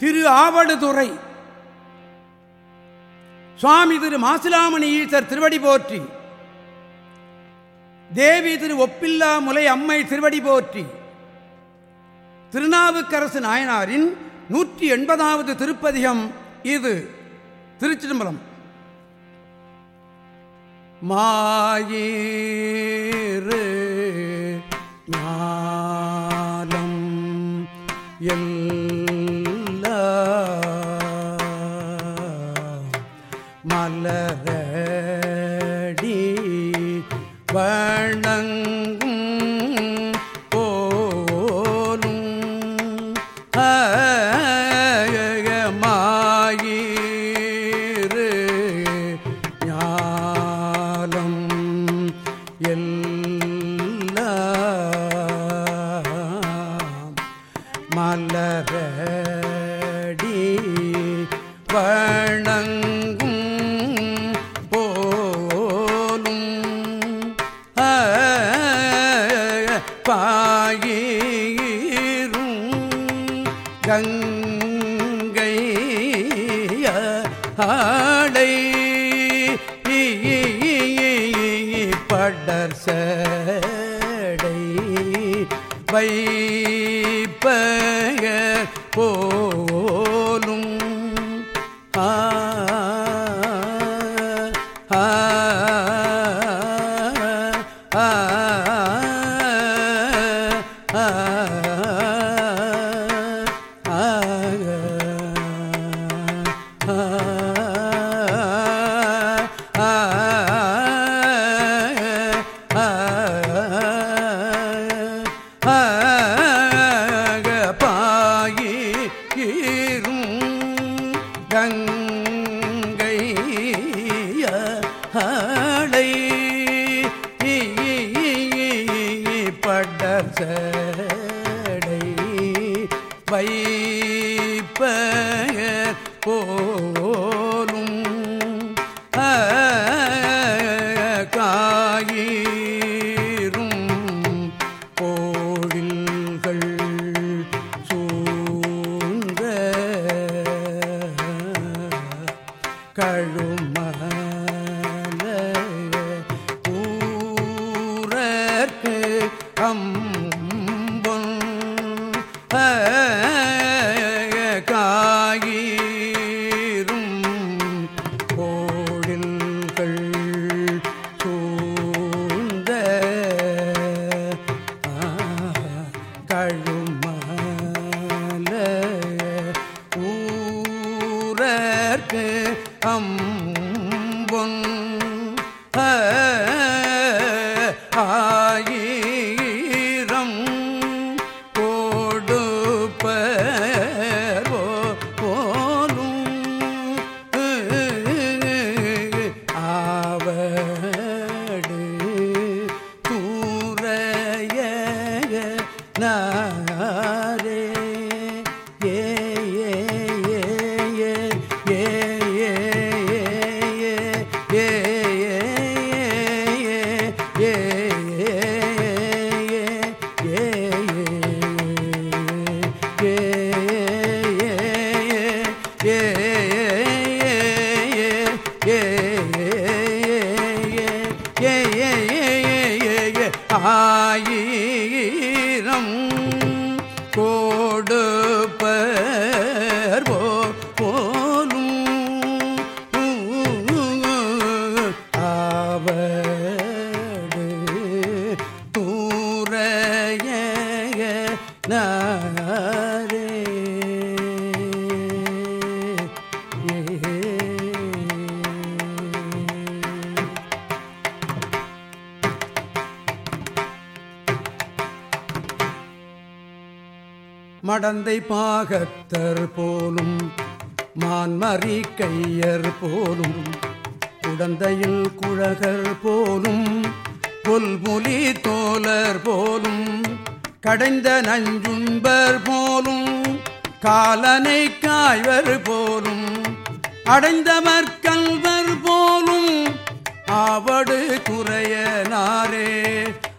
திரு ஆவடுதுறை. சுவாமி திரு மாசிலாமணி ஈசர் திருவடி போற்றி. தேவி திரு ஒப்பில்லா முலை அம்மை திருவடி போற்றி. திருநாவுக்கரசு நாயனாரின் நூற்றி எண்பதாவது திருப்பதிகம் இது. திருச்சிதம்பரம் மாயீரு ஞாலம் thân போலும் காயிரும் கோவில்கள் சூழ்ந்த கழுமல ஊரற்கு அம்பொன் அம்பொன் மடந்தை பாகத்தர் போலும் மான்மறி கையர் போலும் குடந்தையில் குழகர் போலும் புல்முலி தோலர் போலும் கடைந்த நஞ்சுண்பர் போலும் காலனை காய்வர் போலும் அடைந்தவர் கல்வர் போலும் ஆவடு துறையனாரே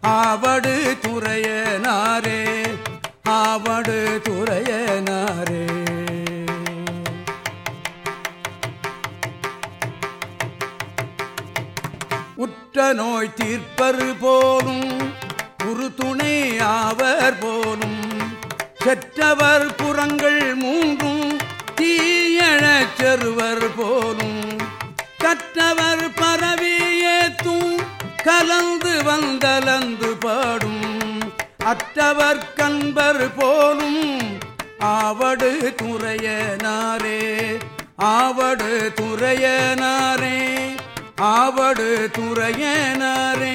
ஆவடு துறையனாரே. மாவடு துறையனாரே. உற்ற நோய் தீர்ப்பரு போலும் குரு துணை ஆவர் போலும். செற்றவர் புறங்கள் மூன்றும் தீயழச் செருவர் போல் அற்றவர் கண்பர் போலும் ஆவடு துறையனாரே ஆவடு துறையனாரே ஆவடு துறையனாரே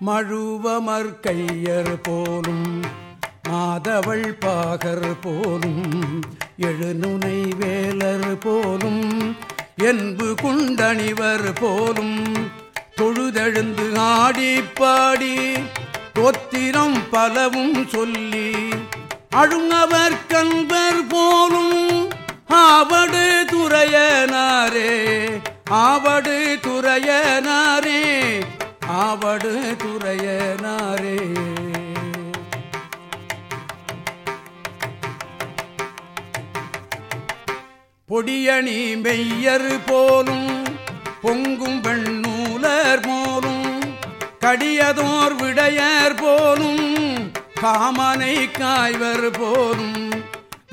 மழுவமர் கையர் போலும் மாதவள் பாகர் போலும் எழுநுனை வேலர் போலும் என்பு குண்டணிவர் போலும் தொழுதெழுந்து ஆடி பாடி தொத்திரம் பலவும் சொல்லி அழுங்கவர் கண்பர் போலும் ஆவடு துறையனாரே ஆவடு துறையனாரே ஆவடு துறையனாரே. பொடியணி மெய்யர் போலும் பொங்கும் பெண்ணூலர் போலும் கடியதோர் விடையர் போலும் காமனை காய்வர் போலும்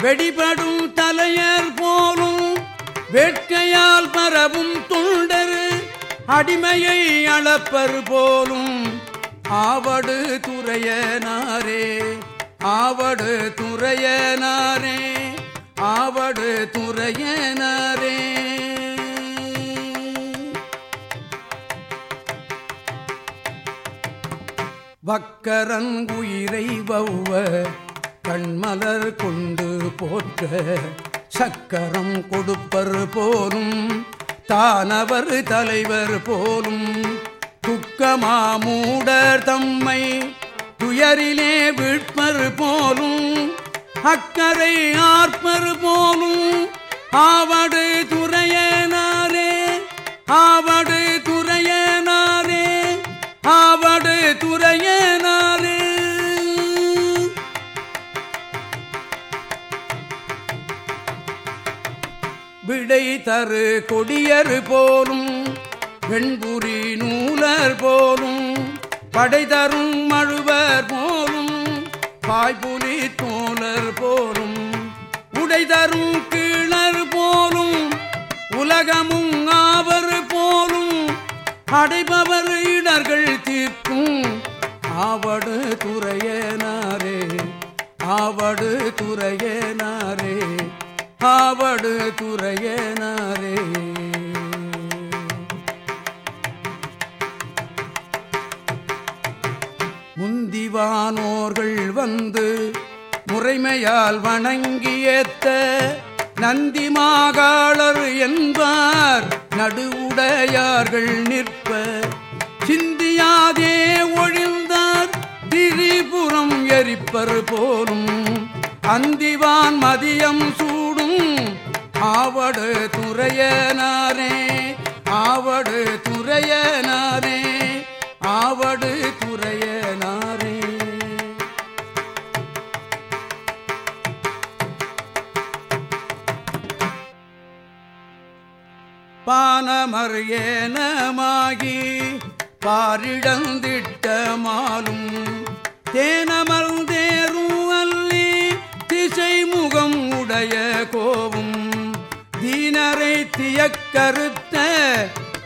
வெடிபடும் தலையர் போலும் வேட்கையால் பரவும் தொண்டர் அடிமையை அளப்பர் போலும். ஆவடு துறையனாரே ஆவடு துறையனாரே. ஆவடு துறையனாரே. வக்கரங்குயிரை வௌவ கண்மலர் கொண்டு போற்ற சக்கரம் கொடுப்பர் போலும் தானவர் தலைவர் போலும். துக்கமாமூடர் தம்மை துயரிலே விட்பர் போலும் அக்கரை ஆர்ப்பர் போலும் ஆவடு துறையனாரே ஆவடு துறையனாரே ஆவடு துறையனாரே. விடை தரு கொடியர் போலும் வெண்புரி நூலர் போலும் படை தரும் மழுவர் போலும் பாய்புலி தரும் கீழர் போலும் உலகமும் ஆவர் போலும் அடைபவர் இடர்கள் தீர்க்கும். ஆவடு துறையனாரே ஆவடு துறையனாரே ஆவடு துறையனாரே. முந்திவானோர்கள் வந்து முறைமையால் வணங்கியேத்த நந்தி மாகாளர் என்பார். நடுவுடையார்கள் நிற்ப சிந்தியாதே ஒழிந்தார். திரிபுரம் எரிப்பர் போலும் அந்திவான் மதியம் சூடும். ஆவடு துறையனாரே ஆவடு ஏனமாகி பாரிடந்திட்ட மாலும் தேனமர்ந்தேரும் அல்லி திசை முகம் உடைய கோவும் தீனரை தியக்கருத்த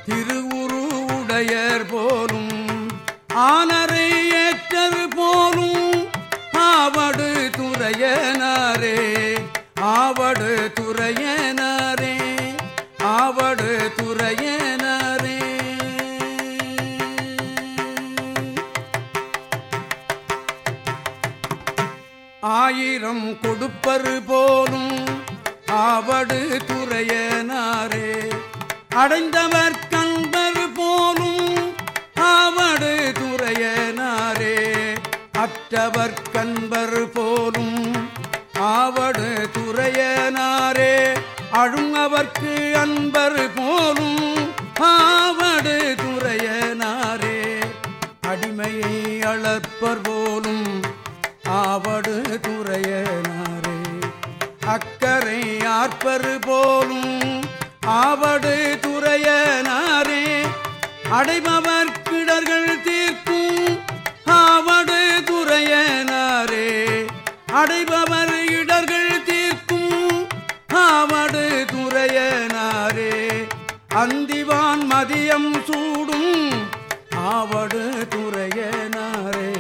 திருவுருவுடையர் போலும் ஆன ஆயிரம் கொடுப்பரு போலும் ஆவடு துறையனாரே. அடைந்தவர் கண்பர் போலும் ஆவடு துறையனாரே. அற்றவர் கண்பர் போலும் ஆவடு துறையனாரே. அழுங்கவர்க்கு ஆர்ப்பரு போலும் ஆவடு துறையனாரே அடைபவர் கிடர்கள் தீர்க்கும் ஆவடு துறையனாரே அடைபவர் இடர்கள் தீர்க்கும் ஆவடு துறையனாரே. அந்திவான் மதியம் சூடும் ஆவடு துறையனாரே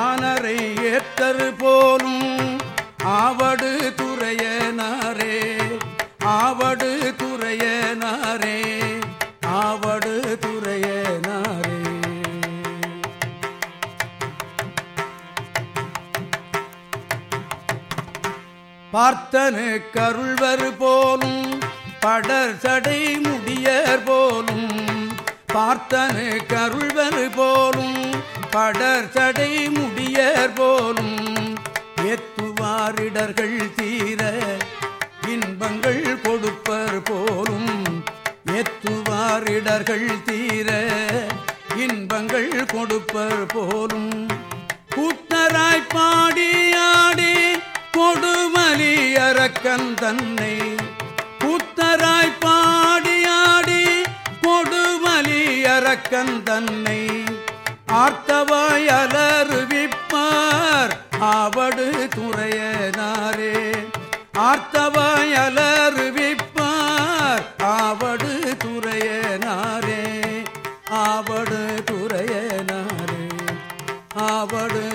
ஆனரை ஏத்தரு போலும் ஆவடு பார்த்தனு கருள்வர் போலும் படர் சடை முடியர் போலும். பார்த்தனு கருள்வர் போலும் படர் சடை முடியர் போலும். ஏத்துவாரிடர்கள் தீர இன்பங்கள் கொடுப்பர் போலும். ஏத்துவாரிடர்கள் தீர இன்பங்கள் கொடுப்பர் போலும். கூட்டராய்ப்பாடியாடே பாடியாடி கொடுமலி அரக்கன் தன்னை கூத்தராய் பாடியாடி கொடுமலி அரக்கன் தன்னை ஆர்த்தவாய் அலருவிப்பார். ஆவடு துறையனாரே ஆர்த்தவாய் அலருவிப்பார். ஆவடு துறையனாரே ஆவடு துறையனாரே ஆவடு